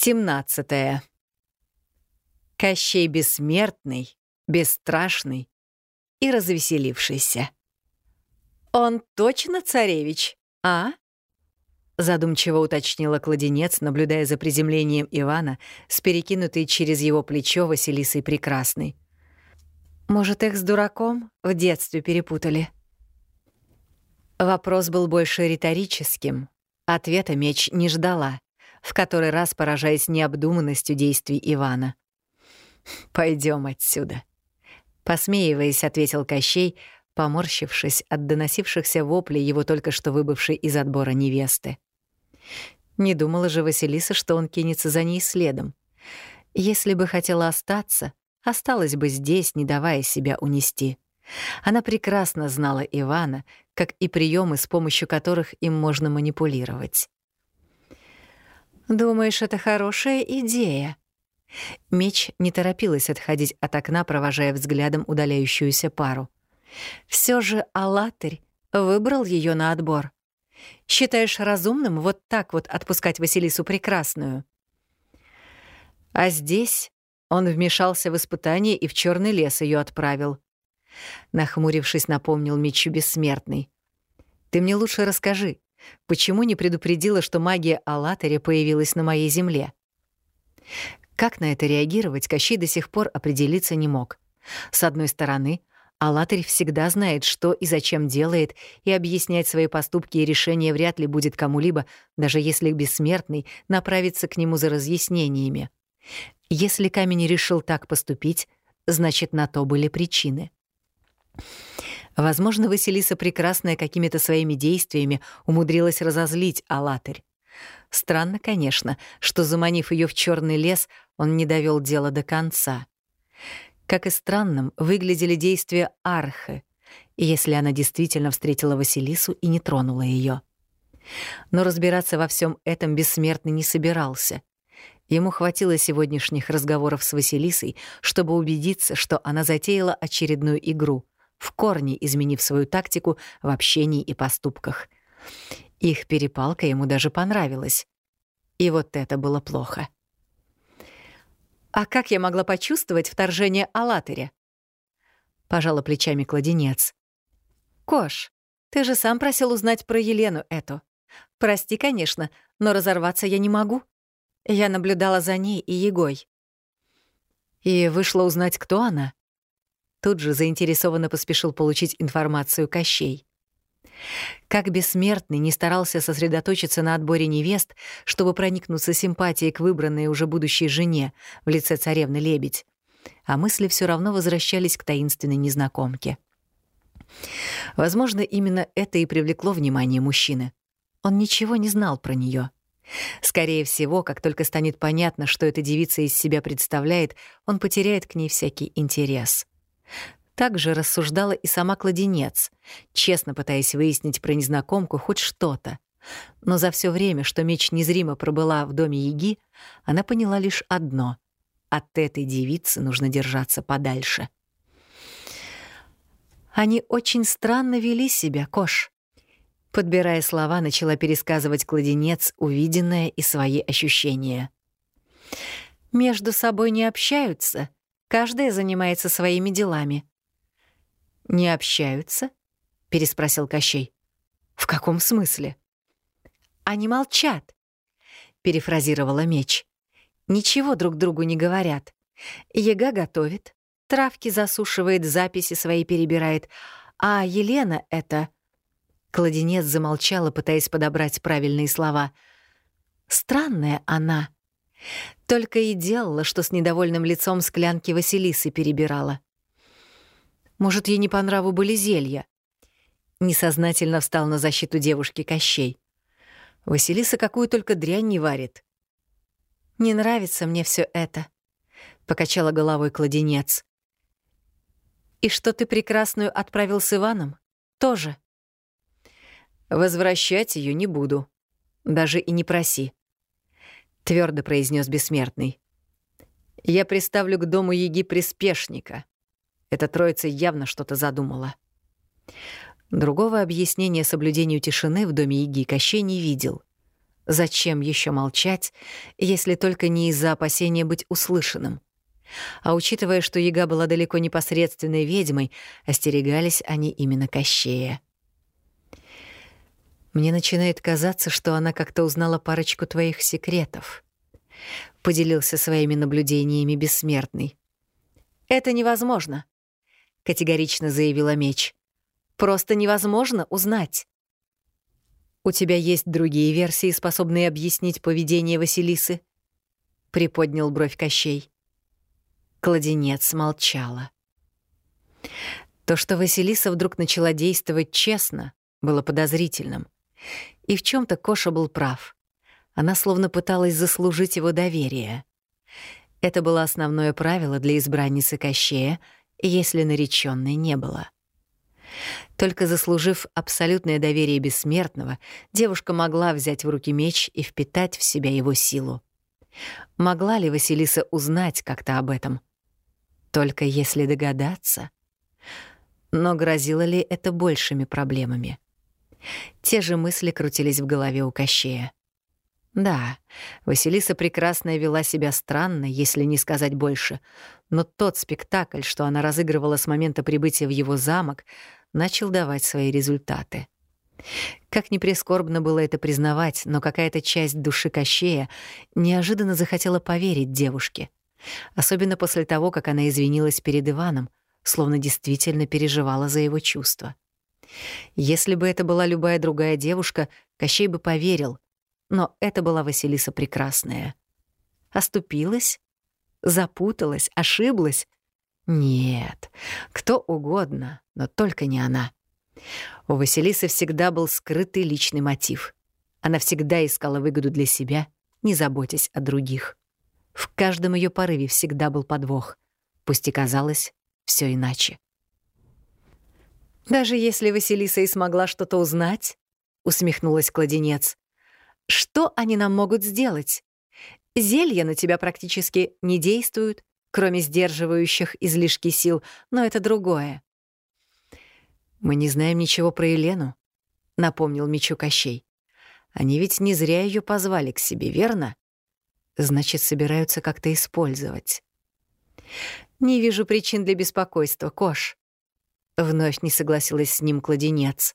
17. Кощей бессмертный, бесстрашный и развеселившийся. «Он точно царевич, а?» Задумчиво уточнила кладенец, наблюдая за приземлением Ивана с перекинутой через его плечо Василисой Прекрасной. «Может, их с дураком в детстве перепутали?» Вопрос был больше риторическим. Ответа меч не ждала в который раз поражаясь необдуманностью действий Ивана. Пойдем отсюда», — посмеиваясь, ответил Кощей, поморщившись от доносившихся воплей его только что выбывшей из отбора невесты. Не думала же Василиса, что он кинется за ней следом. Если бы хотела остаться, осталась бы здесь, не давая себя унести. Она прекрасно знала Ивана, как и приемы, с помощью которых им можно манипулировать. «Думаешь, это хорошая идея?» Меч не торопилась отходить от окна, провожая взглядом удаляющуюся пару. Все же Алатырь выбрал ее на отбор. Считаешь разумным вот так вот отпускать Василису Прекрасную? А здесь он вмешался в испытание и в черный лес ее отправил. Нахмурившись, напомнил мечу бессмертный. «Ты мне лучше расскажи, Почему не предупредила, что магия Аллатаря появилась на моей земле? Как на это реагировать, Кощей до сих пор определиться не мог. С одной стороны, Аллатарь всегда знает, что и зачем делает, и объяснять свои поступки и решения вряд ли будет кому-либо, даже если бессмертный направится к нему за разъяснениями. Если камень решил так поступить, значит, на то были причины. Возможно, Василиса Прекрасная какими-то своими действиями умудрилась разозлить Алатырь. Странно, конечно, что, заманив ее в черный лес, он не довел дело до конца. Как и странным выглядели действия Архы, если она действительно встретила Василису и не тронула ее. Но разбираться во всем этом бессмертный не собирался. Ему хватило сегодняшних разговоров с Василисой, чтобы убедиться, что она затеяла очередную игру — в корне изменив свою тактику в общении и поступках. Их перепалка ему даже понравилась. И вот это было плохо. «А как я могла почувствовать вторжение Алатыря?» Пожала плечами кладенец. «Кош, ты же сам просил узнать про Елену эту. Прости, конечно, но разорваться я не могу. Я наблюдала за ней и Егой». «И вышла узнать, кто она?» Тут же заинтересованно поспешил получить информацию Кощей. Как бессмертный не старался сосредоточиться на отборе невест, чтобы проникнуться симпатией к выбранной уже будущей жене в лице царевны Лебедь, а мысли все равно возвращались к таинственной незнакомке. Возможно, именно это и привлекло внимание мужчины. Он ничего не знал про нее. Скорее всего, как только станет понятно, что эта девица из себя представляет, он потеряет к ней всякий интерес. Так же рассуждала и сама кладенец, честно пытаясь выяснить про незнакомку хоть что-то. Но за все время, что меч незримо пробыла в доме Яги, она поняла лишь одно — от этой девицы нужно держаться подальше. Они очень странно вели себя, Кош. Подбирая слова, начала пересказывать кладенец увиденное и свои ощущения. «Между собой не общаются», Каждая занимается своими делами. «Не общаются?» — переспросил Кощей. «В каком смысле?» «Они молчат», — перефразировала меч. «Ничего друг другу не говорят. Ега готовит, травки засушивает, записи свои перебирает, а Елена — это...» Кладенец замолчала, пытаясь подобрать правильные слова. «Странная она», только и делала, что с недовольным лицом склянки Василисы перебирала. Может, ей не по нраву были зелья? Несознательно встал на защиту девушки Кощей. Василиса какую только дрянь не варит. «Не нравится мне все это», — покачала головой кладенец. «И что ты прекрасную отправил с Иваном? Тоже?» «Возвращать ее не буду. Даже и не проси твердо произнес бессмертный. Я приставлю к дому Еги приспешника. Эта троица явно что-то задумала. Другого объяснения соблюдению тишины в доме Еги Кощей не видел. Зачем еще молчать, если только не из-за опасения быть услышанным? А учитывая, что Яга была далеко непосредственной ведьмой, остерегались они именно Кощея. «Мне начинает казаться, что она как-то узнала парочку твоих секретов», — поделился своими наблюдениями бессмертный. «Это невозможно», — категорично заявила меч. «Просто невозможно узнать». «У тебя есть другие версии, способные объяснить поведение Василисы?» — приподнял бровь Кощей. Кладенец молчала. То, что Василиса вдруг начала действовать честно, было подозрительным. И в чем то Коша был прав. Она словно пыталась заслужить его доверие. Это было основное правило для избранницы Кощея, если нареченной не было. Только заслужив абсолютное доверие бессмертного, девушка могла взять в руки меч и впитать в себя его силу. Могла ли Василиса узнать как-то об этом? Только если догадаться. Но грозило ли это большими проблемами? Те же мысли крутились в голове у Кощея. Да, Василиса прекрасно вела себя странно, если не сказать больше, но тот спектакль, что она разыгрывала с момента прибытия в его замок, начал давать свои результаты. Как ни прискорбно было это признавать, но какая-то часть души Кощея неожиданно захотела поверить девушке. Особенно после того, как она извинилась перед Иваном, словно действительно переживала за его чувства. Если бы это была любая другая девушка, Кощей бы поверил. Но это была Василиса Прекрасная. Оступилась? Запуталась? Ошиблась? Нет, кто угодно, но только не она. У Василисы всегда был скрытый личный мотив. Она всегда искала выгоду для себя, не заботясь о других. В каждом ее порыве всегда был подвох, пусть и казалось все иначе. «Даже если Василиса и смогла что-то узнать», — усмехнулась кладенец, «что они нам могут сделать? Зелья на тебя практически не действуют, кроме сдерживающих излишки сил, но это другое». «Мы не знаем ничего про Елену», — напомнил Мичу Кощей. «Они ведь не зря ее позвали к себе, верно? Значит, собираются как-то использовать». «Не вижу причин для беспокойства, Кош», Вновь не согласилась с ним кладенец.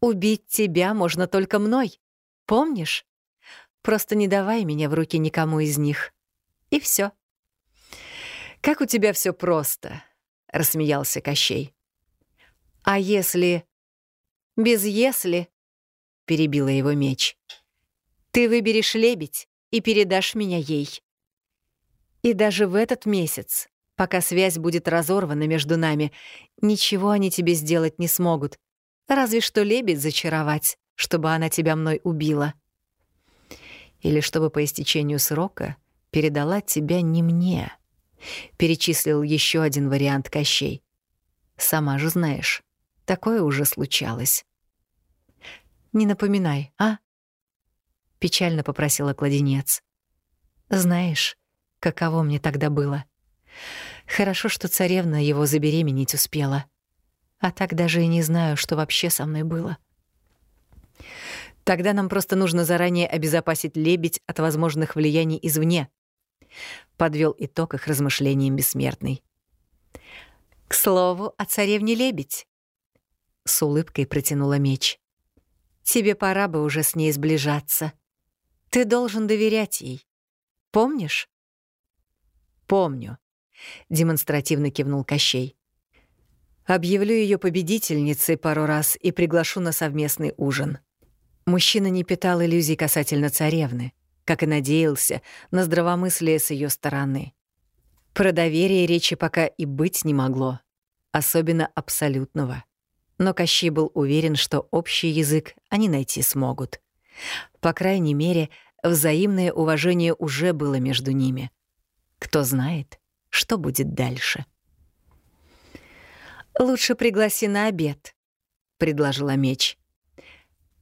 «Убить тебя можно только мной. Помнишь? Просто не давай меня в руки никому из них. И все. «Как у тебя все просто», — рассмеялся Кощей. «А если...» «Без «если», — перебила его меч. «Ты выберешь лебедь и передашь меня ей. И даже в этот месяц Пока связь будет разорвана между нами, ничего они тебе сделать не смогут. Разве что лебедь зачаровать, чтобы она тебя мной убила. Или чтобы по истечению срока передала тебя не мне. Перечислил еще один вариант Кощей. Сама же знаешь, такое уже случалось. «Не напоминай, а?» — печально попросила кладенец. «Знаешь, каково мне тогда было?» Хорошо, что царевна его забеременеть успела. А так даже и не знаю, что вообще со мной было. Тогда нам просто нужно заранее обезопасить лебедь от возможных влияний извне. Подвел итог их размышлениям бессмертный. К слову, о царевне лебедь. С улыбкой протянула меч. Тебе пора бы уже с ней сближаться. Ты должен доверять ей. Помнишь? Помню, — демонстративно кивнул Кощей. «Объявлю ее победительницей пару раз и приглашу на совместный ужин». Мужчина не питал иллюзий касательно царевны, как и надеялся на здравомыслие с ее стороны. Про доверие речи пока и быть не могло, особенно абсолютного. Но Кощей был уверен, что общий язык они найти смогут. По крайней мере, взаимное уважение уже было между ними. Кто знает, что будет дальше. «Лучше пригласи на обед», — предложила меч.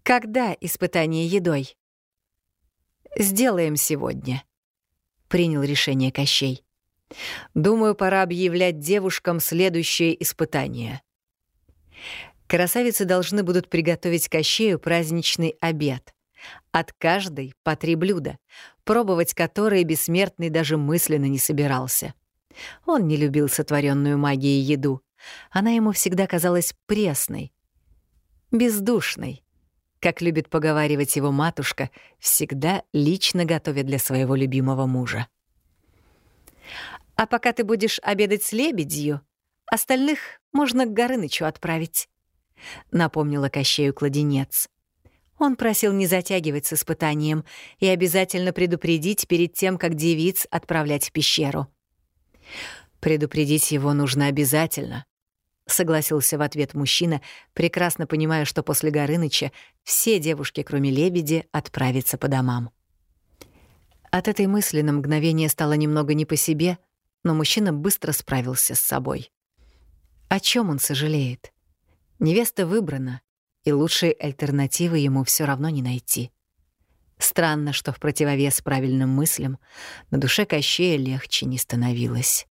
«Когда испытание едой?» «Сделаем сегодня», — принял решение Кощей. «Думаю, пора объявлять девушкам следующее испытание». Красавицы должны будут приготовить Кощею праздничный обед, От каждой по три блюда, пробовать которые бессмертный даже мысленно не собирался. Он не любил сотворенную магией еду. Она ему всегда казалась пресной, бездушной. Как любит поговаривать его матушка, всегда лично готовя для своего любимого мужа. «А пока ты будешь обедать с лебедью, остальных можно к Горынычу отправить», — напомнила Кощею кладенец. Он просил не затягивать с испытанием и обязательно предупредить перед тем, как девиц отправлять в пещеру. «Предупредить его нужно обязательно», — согласился в ответ мужчина, прекрасно понимая, что после Горыныча все девушки, кроме лебеди, отправятся по домам. От этой мысли на мгновение стало немного не по себе, но мужчина быстро справился с собой. О чем он сожалеет? Невеста выбрана, и лучшей альтернативы ему все равно не найти. Странно, что в противовес правильным мыслям на душе Кощея легче не становилось.